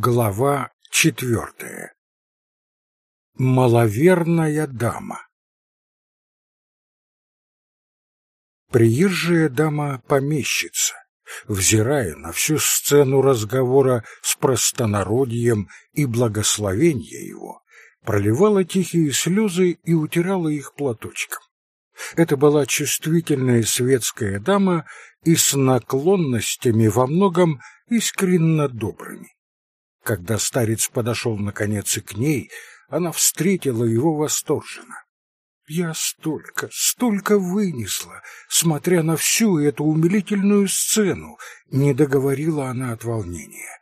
Глава четвертая. Маловерная дама. Приезжая дама-помещица, взирая на всю сцену разговора с простонародьем и благословения его, проливала тихие слезы и утирала их платочком. Это была чувствительная светская дама и с наклонностями во многом искренно добрыми. Когда старец подошел наконец и к ней, она встретила его восторженно. Я столько, столько вынесла, смотря на всю эту умилительную сцену, не договорила она от волнения.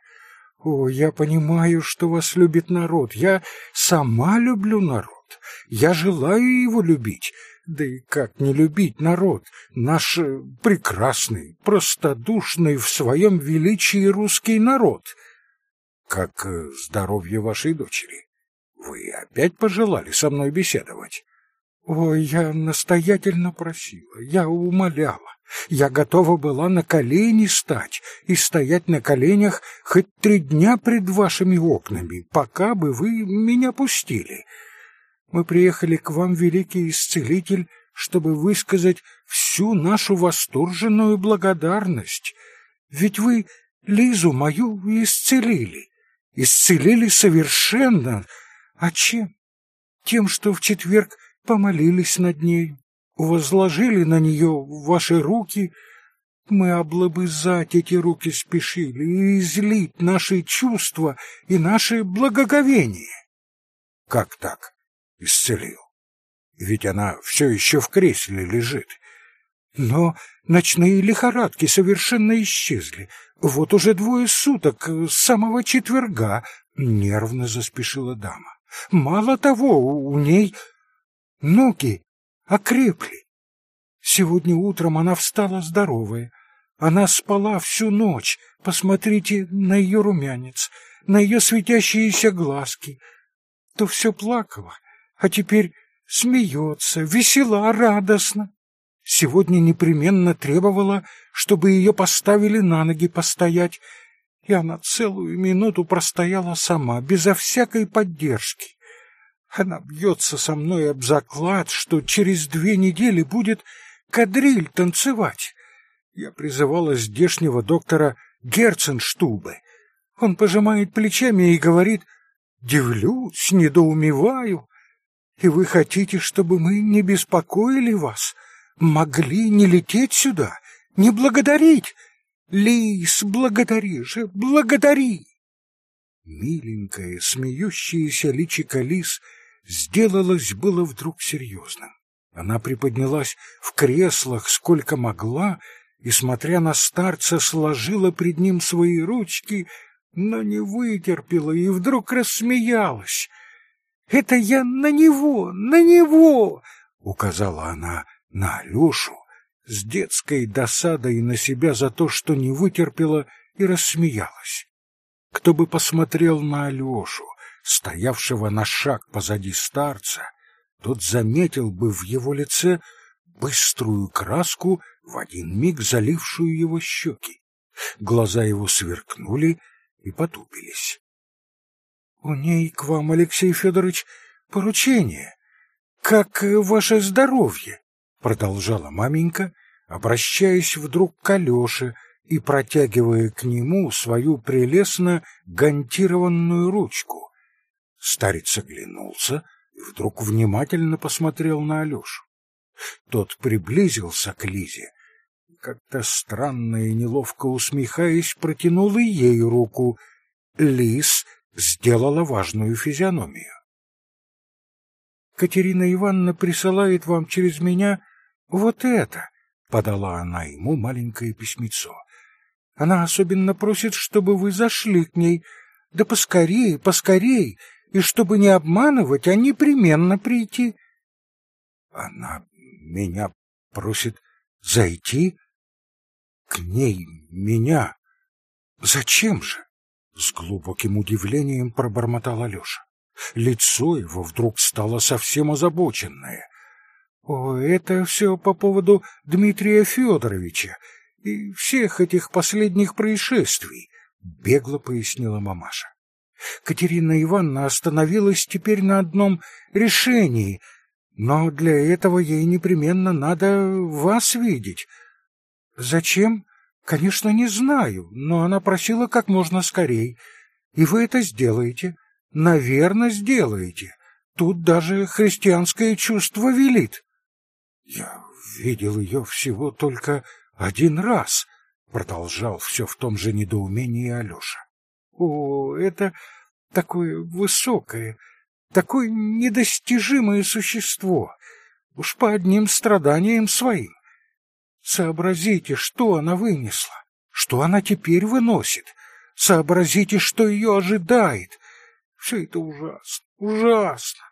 О, я понимаю, что вас любит народ. Я сама люблю народ. Я желаю его любить. Да и как не любить народ, наш э, прекрасный, простодушный в своем величии русский народ? Как э, здоровье вашей дочери? Вы опять пожелали со мной беседовать? Ой, я настоятельно просила, я умоляла. Я готова была на колени стать и стоять на коленях хоть три дня пред вашими окнами, пока бы вы меня пустили. Мы приехали к вам, великий исцелитель, чтобы высказать всю нашу восторженную благодарность. Ведь вы Лизу мою исцелили, исцелили совершенно. А чем? Тем, что в четверг помолились над ней, возложили на нее ваши руки. Мы облобызать эти руки спешили и излить наши чувства и наше благоговение. Как так? исцелил. Ведь она все еще в кресле лежит. Но ночные лихорадки совершенно исчезли. Вот уже двое суток, с самого четверга, нервно заспешила дама. Мало того, у ней ноги окрепли. Сегодня утром она встала здоровая. Она спала всю ночь. Посмотрите на ее румянец, на ее светящиеся глазки. То все плакала, а теперь смеется, весела, радостно. Сегодня непременно требовала, чтобы ее поставили на ноги постоять, и она целую минуту простояла сама, безо всякой поддержки. Она бьется со мной об заклад, что через две недели будет кадриль танцевать. Я призывала здешнего доктора Герценштубе. Он пожимает плечами и говорит, «Дивлюсь, недоумеваю. И вы хотите, чтобы мы не беспокоили вас, могли не лететь сюда, не благодарить? Лис, благодари же, благодари!» Миленькая, смеющаяся личико лис сделалось было вдруг серьезным. Она приподнялась в креслах сколько могла и, смотря на старца, сложила пред ним свои ручки, но не вытерпела и вдруг рассмеялась — это я на него, на него!» — указала она на Алешу с детской досадой на себя за то, что не вытерпела и рассмеялась. Кто бы посмотрел на Алешу, стоявшего на шаг позади старца, тот заметил бы в его лице быструю краску, в один миг залившую его щеки. Глаза его сверкнули и потупились. У ней к вам, Алексей Федорович, поручение. Как ваше здоровье? Продолжала маменька, обращаясь вдруг к Алёше и протягивая к нему свою прелестно гантированную ручку. Старец оглянулся и вдруг внимательно посмотрел на Алёшу. Тот приблизился к Лизе, как-то странно и неловко усмехаясь, протянул и ей руку. Лиз сделала важную физиономию. Катерина Ивановна присылает вам через меня вот это, подала она ему маленькое письмецо. Она особенно просит, чтобы вы зашли к ней, да поскорей, поскорей, и чтобы не обманывать, а непременно прийти. Она меня просит зайти к ней, меня. Зачем же? С глубоким удивлением пробормотал Алеша. Лицо его вдруг стало совсем озабоченное. «О, это все по поводу Дмитрия Федоровича и всех этих последних происшествий», — бегло пояснила мамаша. Катерина Ивановна остановилась теперь на одном решении, но для этого ей непременно надо вас видеть. Зачем? Конечно, не знаю, но она просила как можно скорей. И вы это сделаете. Наверное, сделаете. Тут даже христианское чувство велит. Я видел ее всего только один раз, продолжал все в том же недоумении Алеша. О, это такое высокое, такое недостижимое существо, уж по одним страданиям своим. Сообразите, что она вынесла, что она теперь выносит. Сообразите, что ее ожидает. Все это ужасно, ужасно.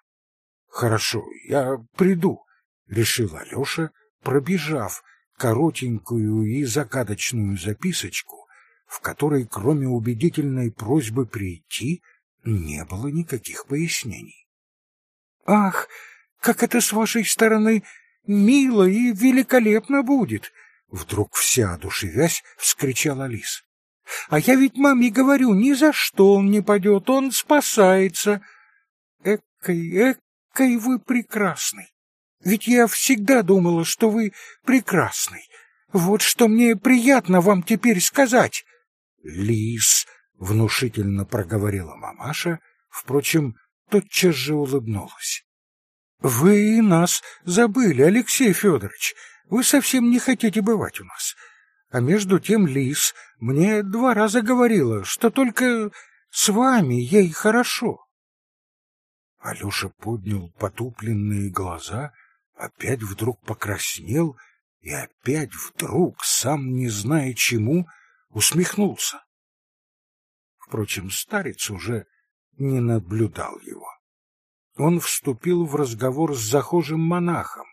Хорошо, я приду, решил Алеша, пробежав коротенькую и загадочную записочку, в которой, кроме убедительной просьбы прийти, не было никаких пояснений. «Ах, как это с вашей стороны мило и великолепно будет!» Вдруг вся одушевясь вскричала Лис. «А я ведь маме говорю, ни за что он не падет, он спасается!» «Экой, экой вы прекрасный! Ведь я всегда думала, что вы прекрасный. Вот что мне приятно вам теперь сказать!» «Лис!» — внушительно проговорила мамаша, впрочем, тотчас же улыбнулась. Вы и нас забыли, Алексей Федорович. Вы совсем не хотите бывать у нас. А между тем Лис мне два раза говорила, что только с вами ей хорошо. Алёша поднял потупленные глаза, опять вдруг покраснел и опять вдруг, сам не зная чему, усмехнулся. Впрочем, старец уже не наблюдал его он вступил в разговор с захожим монахом,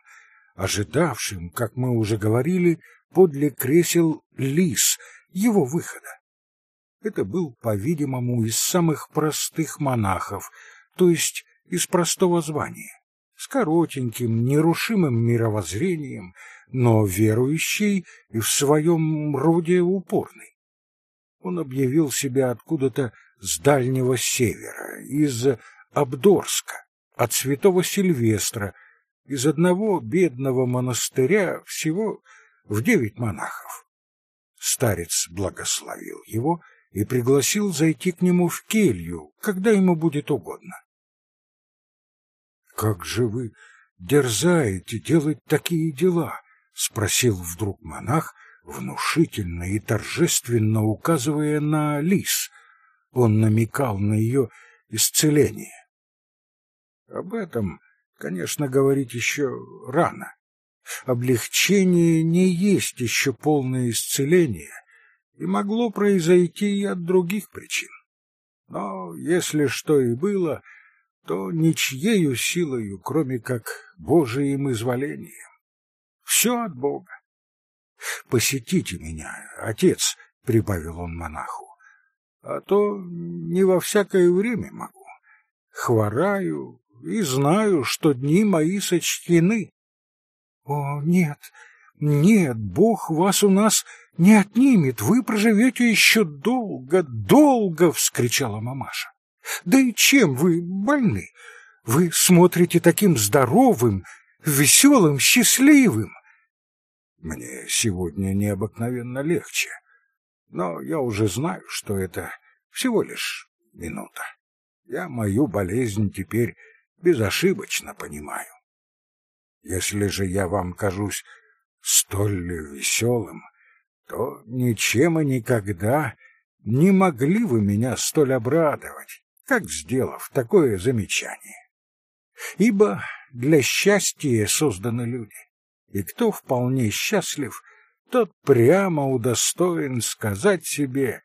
ожидавшим, как мы уже говорили, подле кресел лис, его выхода. Это был, по-видимому, из самых простых монахов, то есть из простого звания, с коротеньким, нерушимым мировоззрением, но верующий и в своем роде упорный. Он объявил себя откуда-то с дальнего севера, из Абдорска, от святого Сильвестра, из одного бедного монастыря всего в девять монахов. Старец благословил его и пригласил зайти к нему в келью, когда ему будет угодно. — Как же вы дерзаете делать такие дела? — спросил вдруг монах, внушительно и торжественно указывая на лис. Он намекал на ее исцеление. Об этом, конечно, говорить еще рано. Облегчение не есть еще полное исцеление, и могло произойти и от других причин. Но если что и было, то ничьею силою, кроме как Божиим изволением. Все от Бога. «Посетите меня, отец», — прибавил он монаху, — «а то не во всякое время могу. Хвораю, и знаю, что дни мои сочтены. — О, нет, нет, Бог вас у нас не отнимет, вы проживете еще долго, долго! — вскричала мамаша. — Да и чем вы больны? Вы смотрите таким здоровым, веселым, счастливым. Мне сегодня необыкновенно легче, но я уже знаю, что это всего лишь минута. Я мою болезнь теперь безошибочно понимаю. Если же я вам кажусь столь веселым, то ничем и никогда не могли вы меня столь обрадовать, как сделав такое замечание. Ибо для счастья созданы люди, и кто вполне счастлив, тот прямо удостоен сказать себе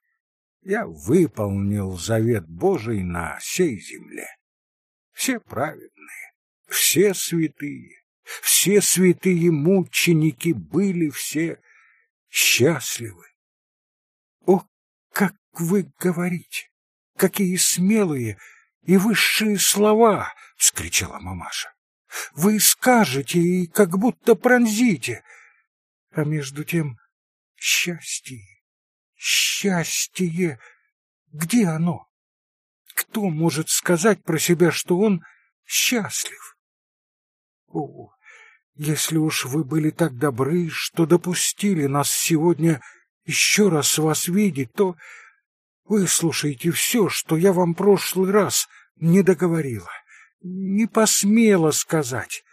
«Я выполнил завет Божий на сей земле» все праведные, все святые, все святые мученики были все счастливы. О, как вы говорите! Какие смелые и высшие слова! — вскричала мамаша. — Вы скажете и как будто пронзите. А между тем счастье, счастье, где оно? кто может сказать про себя, что он счастлив? О, если уж вы были так добры, что допустили нас сегодня еще раз вас видеть, то выслушайте все, что я вам прошлый раз не договорила, не посмела сказать.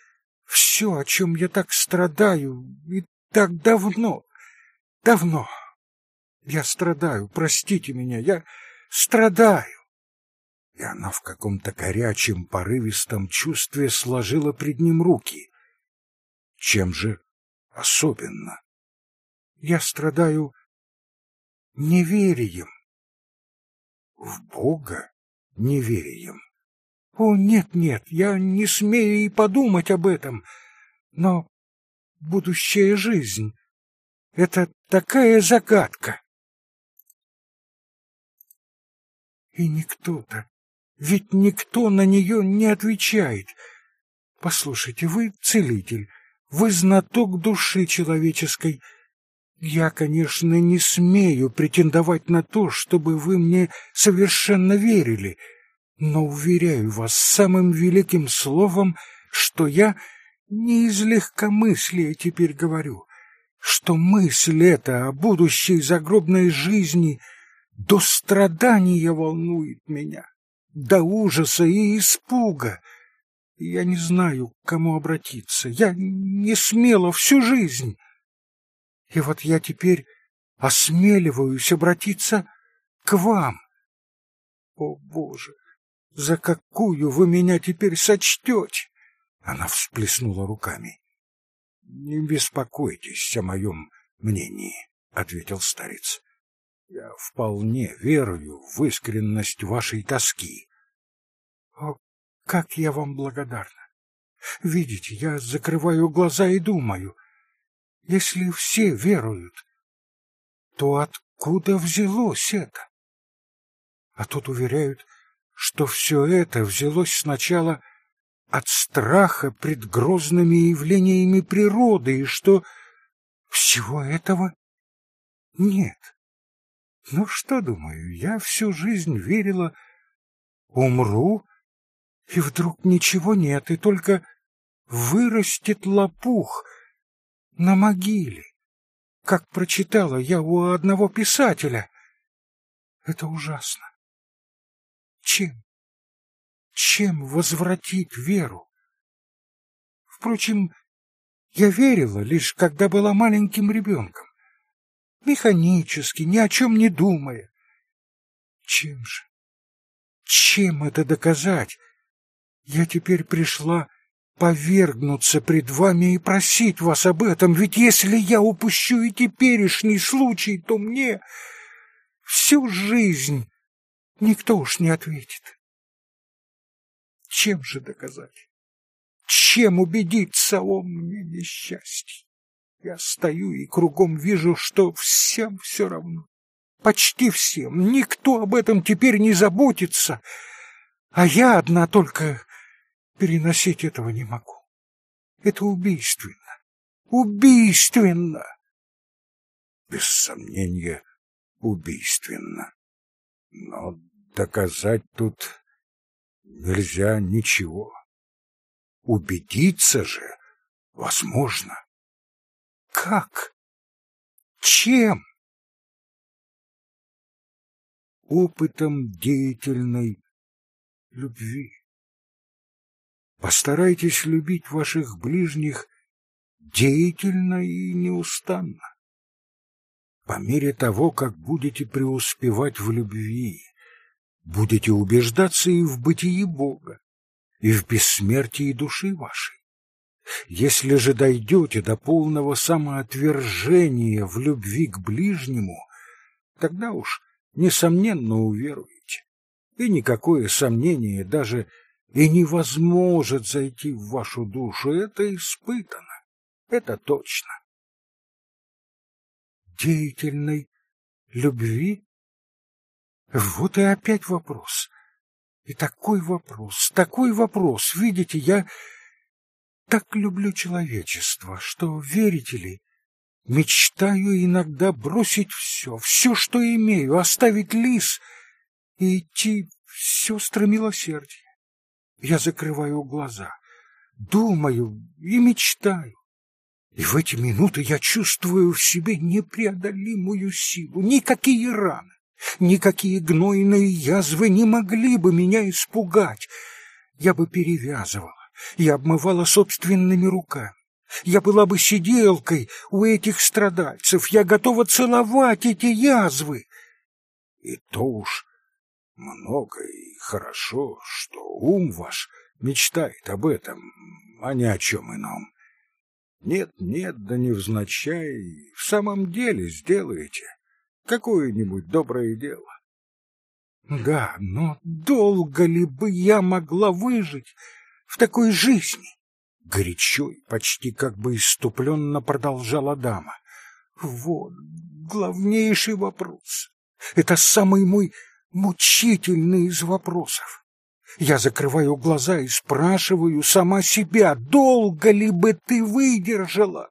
Все, о чем я так страдаю, и так давно, давно. Я страдаю, простите меня, я страдаю. И она в каком-то горячем, порывистом чувстве сложила пред ним руки. Чем же особенно? Я страдаю неверием. В Бога неверием. О, нет-нет, я не смею и подумать об этом. Но будущая жизнь — это такая загадка. И никто-то, ведь никто на нее не отвечает. Послушайте, вы целитель, вы знаток души человеческой. Я, конечно, не смею претендовать на то, чтобы вы мне совершенно верили, но уверяю вас самым великим словом, что я не из легкомыслия теперь говорю, что мысль эта о будущей загробной жизни — до страдания волнует меня, до ужаса и испуга. Я не знаю, к кому обратиться. Я не смела всю жизнь. И вот я теперь осмеливаюсь обратиться к вам. О, Боже, за какую вы меня теперь сочтете? Она всплеснула руками. — Не беспокойтесь о моем мнении, — ответил старец. Я вполне верую в искренность вашей тоски. О, как я вам благодарна! Видите, я закрываю глаза и думаю, если все веруют, то откуда взялось это? А тут уверяют, что все это взялось сначала от страха пред грозными явлениями природы, и что всего этого нет. Ну что, думаю, я всю жизнь верила, умру, и вдруг ничего нет, и только вырастет лопух на могиле, как прочитала я у одного писателя. Это ужасно. Чем? Чем возвратить веру? Впрочем, я верила лишь, когда была маленьким ребенком механически, ни о чем не думая. Чем же? Чем это доказать? Я теперь пришла повергнуться пред вами и просить вас об этом, ведь если я упущу и теперешний случай, то мне всю жизнь никто уж не ответит. Чем же доказать? Чем убедиться о мне несчастье? Я стою и кругом вижу, что всем все равно. Почти всем. Никто об этом теперь не заботится. А я одна только переносить этого не могу. Это убийственно. Убийственно! Без сомнения, убийственно. Но доказать тут нельзя ничего. Убедиться же возможно. Как? Чем? Опытом деятельной любви. Постарайтесь любить ваших ближних деятельно и неустанно. По мере того, как будете преуспевать в любви, будете убеждаться и в бытии Бога, и в бессмертии души вашей. Если же дойдете до полного самоотвержения в любви к ближнему, тогда уж, несомненно, уверуете. И никакое сомнение даже и не возможет зайти в вашу душу. Это испытано, это точно. Деятельной любви? Вот и опять вопрос. И такой вопрос, такой вопрос. Видите, я так люблю человечество, что, верите ли, мечтаю иногда бросить все, все, что имею, оставить лис и идти сестры милосердия. Я закрываю глаза, думаю и мечтаю. И в эти минуты я чувствую в себе непреодолимую силу. Никакие раны, никакие гнойные язвы не могли бы меня испугать. Я бы перевязывала, я обмывала собственными руками. Я была бы сиделкой у этих страдальцев. Я готова целовать эти язвы. И то уж много и хорошо, что ум ваш мечтает об этом, а не о чем ином. Нет, нет, да невзначай, в самом деле сделаете какое-нибудь доброе дело. Да, но долго ли бы я могла выжить в такой жизни? Горячо и почти как бы иступленно продолжала дама. Вот главнейший вопрос. Это самый мой мучительный из вопросов. Я закрываю глаза и спрашиваю сама себя, долго ли бы ты выдержала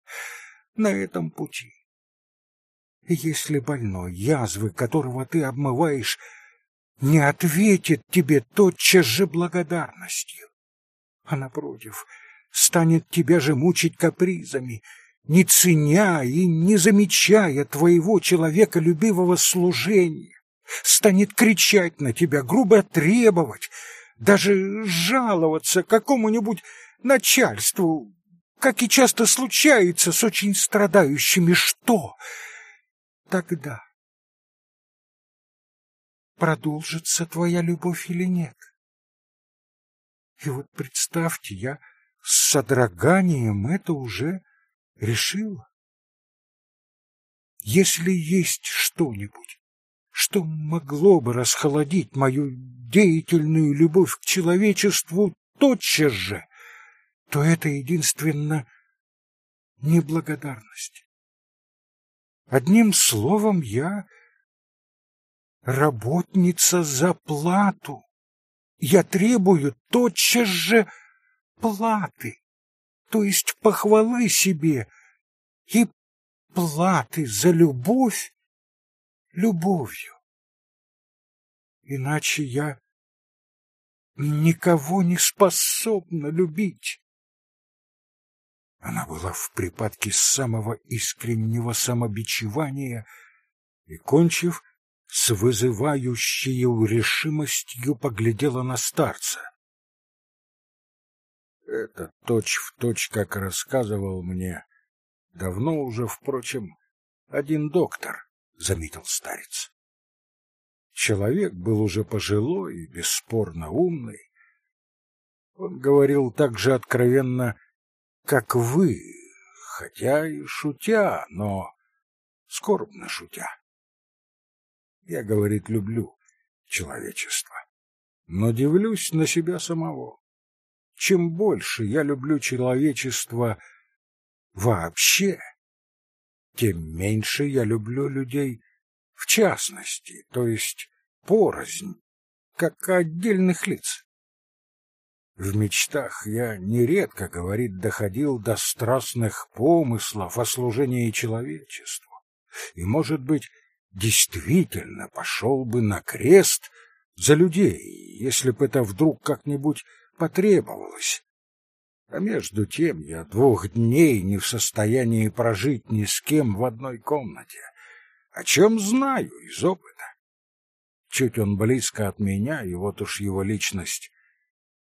на этом пути? Если больной, язвы которого ты обмываешь, не ответит тебе тотчас же благодарностью, а, напротив, станет тебя же мучить капризами, не ценя и не замечая твоего человеколюбивого служения, станет кричать на тебя, грубо требовать, даже жаловаться какому-нибудь начальству, как и часто случается с очень страдающими, что тогда? Продолжится твоя любовь или нет? И вот представьте, я с содроганием это уже решила. Если есть что-нибудь, что могло бы расхолодить мою деятельную любовь к человечеству тотчас же, то это единственно неблагодарность. Одним словом, я работница за плату. Я требую тотчас же платы, то есть похвалы себе и платы за любовь любовью. Иначе я никого не способна любить. Она была в припадке самого искреннего самобичевания и, кончив, с вызывающей решимостью поглядела на старца. Это точь-в-точь, точь, как рассказывал мне, давно уже, впрочем, один доктор, — заметил старец. Человек был уже пожилой и бесспорно умный. Он говорил так же откровенно, как вы, хотя и шутя, но скорбно шутя. Я, говорит, люблю человечество, но дивлюсь на себя самого. Чем больше я люблю человечество вообще, тем меньше я люблю людей в частности, то есть порознь, как отдельных лиц. В мечтах я нередко, говорит, доходил до страстных помыслов о служении человечеству, и, может быть, действительно пошел бы на крест за людей, если бы это вдруг как-нибудь потребовалось. А между тем я двух дней не в состоянии прожить ни с кем в одной комнате, о чем знаю из опыта. Чуть он близко от меня, и вот уж его личность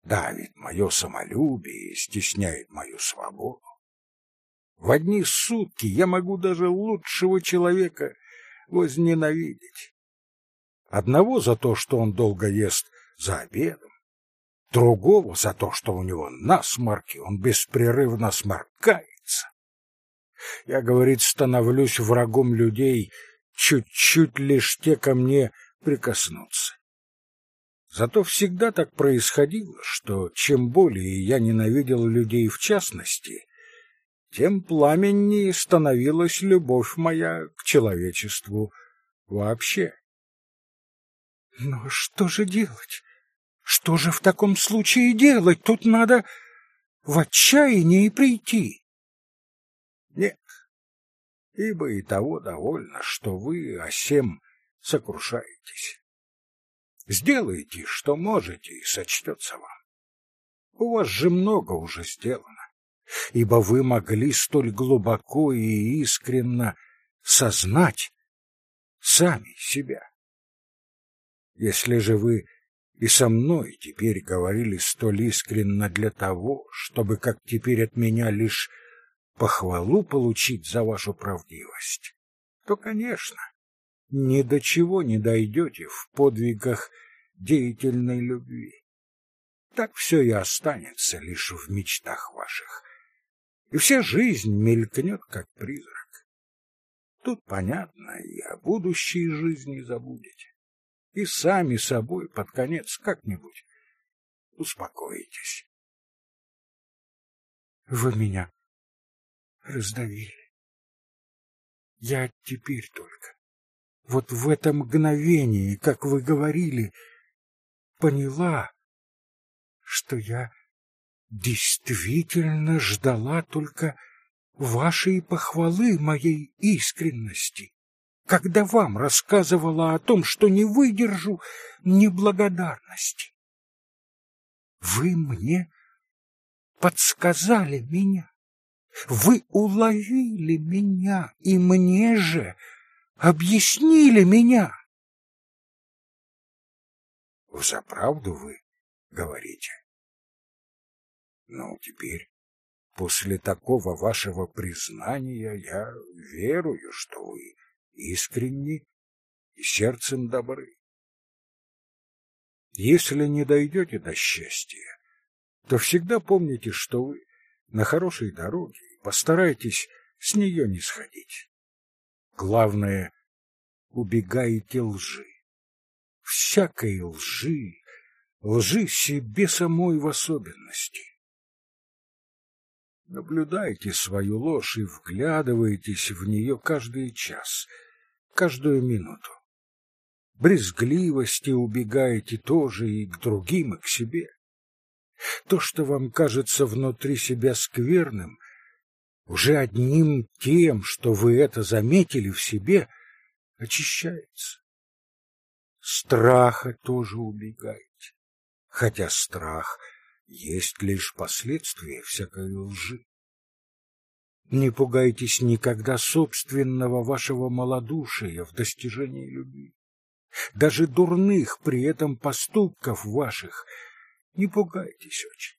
давит мое самолюбие и стесняет мою свободу. В одни сутки я могу даже лучшего человека возненавидеть. Одного за то, что он долго ест за обедом, другого за то, что у него насморки, он беспрерывно сморкается. Я, говорит, становлюсь врагом людей, чуть-чуть лишь те ко мне прикоснутся. Зато всегда так происходило, что чем более я ненавидел людей в частности, тем пламеннее становилась любовь моя к человечеству вообще. Но что же делать? Что же в таком случае делать? Тут надо в отчаянии прийти. Нет, ибо и того довольно, что вы о сем сокрушаетесь. Сделайте, что можете, и сочтется вам. У вас же много уже сделано, ибо вы могли столь глубоко и искренно сознать сами себя. Если же вы и со мной теперь говорили столь искренно для того, чтобы, как теперь от меня, лишь похвалу получить за вашу правдивость, то, конечно, ни до чего не дойдете в подвигах деятельной любви. Так все и останется лишь в мечтах ваших, и вся жизнь мелькнет, как призрак. Тут, понятно, и о будущей жизни забудете, и сами собой под конец как-нибудь успокоитесь. Вы меня раздавили. Я теперь только, вот в это мгновение, как вы говорили, поняла, что я действительно ждала только вашей похвалы моей искренности, когда вам рассказывала о том, что не выдержу неблагодарности. Вы мне подсказали меня, вы уловили меня, и мне же объяснили меня. Взаправду вы говорите? Ну, теперь, после такого вашего признания, я верую, что вы искренни и сердцем добры. Если не дойдете до счастья, то всегда помните, что вы на хорошей дороге и постарайтесь с нее не сходить. Главное, убегайте лжи. Всякой лжи, лжи себе самой в особенности. Наблюдайте свою ложь и вглядывайтесь в нее каждый час, каждую минуту. Брезгливости убегаете тоже и к другим, и к себе. То, что вам кажется внутри себя скверным, уже одним тем, что вы это заметили в себе, очищается. Страха тоже убегайте, хотя страх есть лишь последствия всякой лжи. Не пугайтесь никогда собственного вашего малодушия в достижении любви. Даже дурных при этом поступков ваших не пугайтесь очень.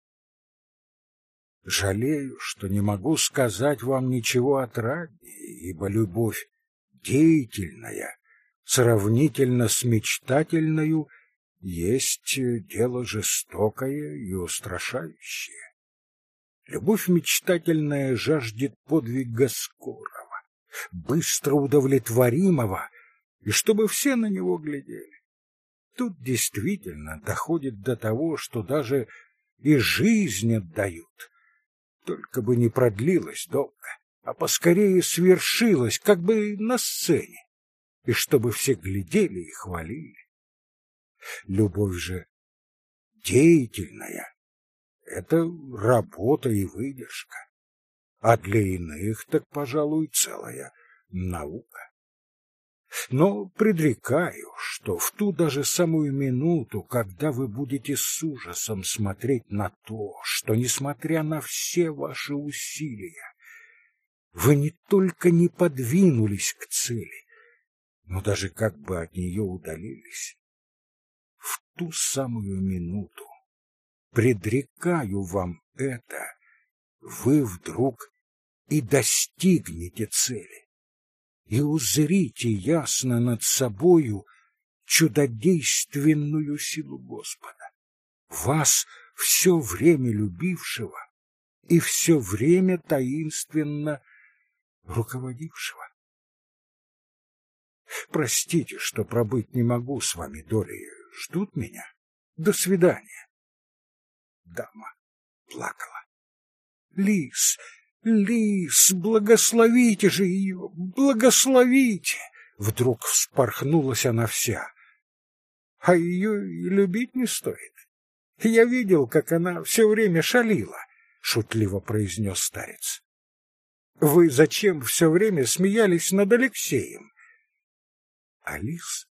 Жалею, что не могу сказать вам ничего отраднее, ибо любовь деятельная, сравнительно с мечтательною, есть дело жестокое и устрашающее. Любовь мечтательная жаждет подвига скорого, быстро удовлетворимого, и чтобы все на него глядели. Тут действительно доходит до того, что даже и жизнь отдают, только бы не продлилась долго, а поскорее свершилась, как бы на сцене, и чтобы все глядели и хвалили. Любовь же деятельная — это работа и выдержка, а для иных так, пожалуй, целая наука. Но предрекаю, что в ту даже самую минуту, когда вы будете с ужасом смотреть на то, что, несмотря на все ваши усилия, вы не только не подвинулись к цели, но даже как бы от нее удалились. Ту самую минуту, предрекаю вам это, вы вдруг и достигнете цели и узрите ясно над собою чудодейственную силу Господа, вас все время любившего и все время таинственно руководившего. Простите, что пробыть не могу с вами долей. Ждут меня. До свидания. Дама плакала. Лис Лис, благословите же ее, благословите! Вдруг вспорхнулась она вся. А ее и любить не стоит. Я видел, как она все время шалила, шутливо произнес старец. Вы зачем все время смеялись над Алексеем? Алис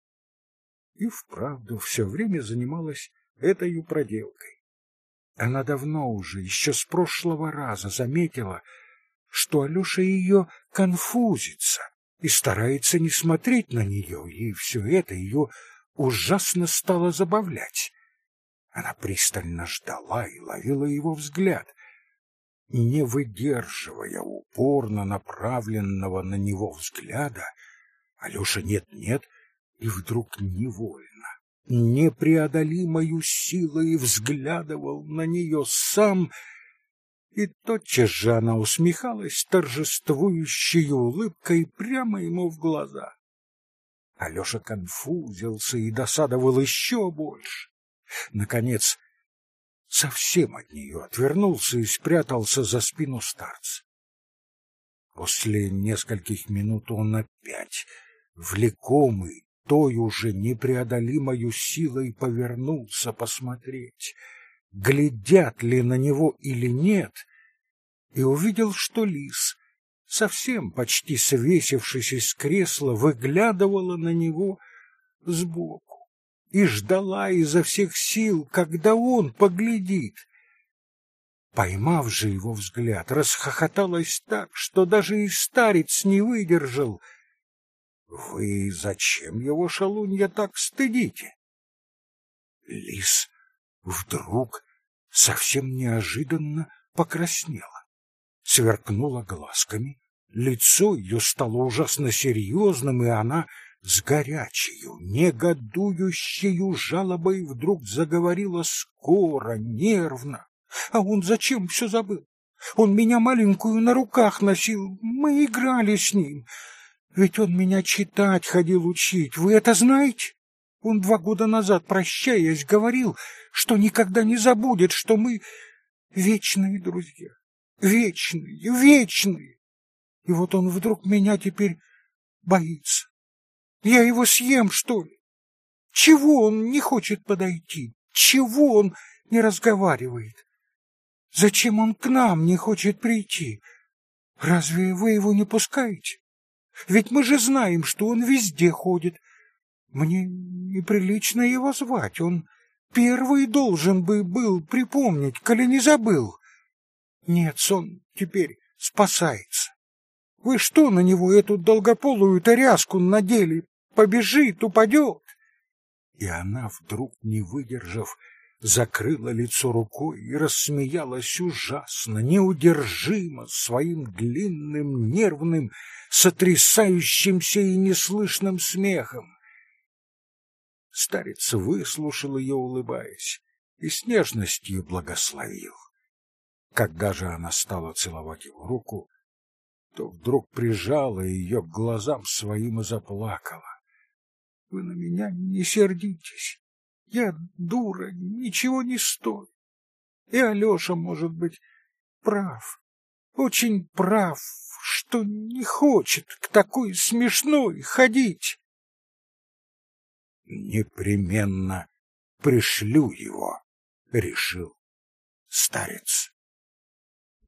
и вправду все время занималась этой проделкой. Она давно уже, еще с прошлого раза, заметила, что Алеша ее конфузится и старается не смотреть на нее, и все это ее ужасно стало забавлять. Она пристально ждала и ловила его взгляд, не выдерживая упорно направленного на него взгляда, Алеша нет-нет, и вдруг невольно, непреодолимою силой взглядывал на нее сам, и тотчас же она усмехалась торжествующей улыбкой прямо ему в глаза. Алеша конфузился и досадовал еще больше. Наконец, совсем от нее отвернулся и спрятался за спину старца. После нескольких минут он опять, влекомый той уже непреодолимою силой, повернулся посмотреть, глядят ли на него или нет, и увидел, что лис, совсем почти свесившись из кресла, выглядывала на него сбоку и ждала изо всех сил, когда он поглядит. Поймав же его взгляд, расхохоталась так, что даже и старец не выдержал. — Вы зачем его, шалунья, так стыдите? Лис вдруг совсем неожиданно покраснела, сверкнула глазками, лицо ее стало ужасно серьезным, и она с горячею, негодующею жалобой вдруг заговорила скоро, нервно. А он зачем все забыл? Он меня маленькую на руках носил, мы играли с ним. Ведь он меня читать ходил учить, вы это знаете? Он два года назад, прощаясь, говорил, что никогда не забудет, что мы вечные друзья, вечные, вечные. И вот он вдруг меня теперь боится. Я его съем, что ли? Чего он не хочет подойти? Чего он не разговаривает? Зачем он к нам не хочет прийти? Разве вы его не пускаете? Ведь мы же знаем, что он везде ходит. Мне неприлично его звать. Он первый должен бы был припомнить, коли не забыл. Нет, он теперь спасается. Вы что на него эту долгополую таряску надели? Побежит, упадет. И она, вдруг не выдержав, закрыла лицо рукой и рассмеялась ужасно, неудержимо, своим длинным, нервным, сотрясающимся и неслышным смехом. Старец выслушал ее, улыбаясь, и с нежностью благословил. Когда же она стала целовать его руку, то вдруг прижала ее к глазам своим и заплакала. — Вы на меня не сердитесь. Я дура, ничего не стою. И Алеша, может быть, прав, очень прав, что не хочет к такой смешной ходить. Непременно пришлю его, решил старец.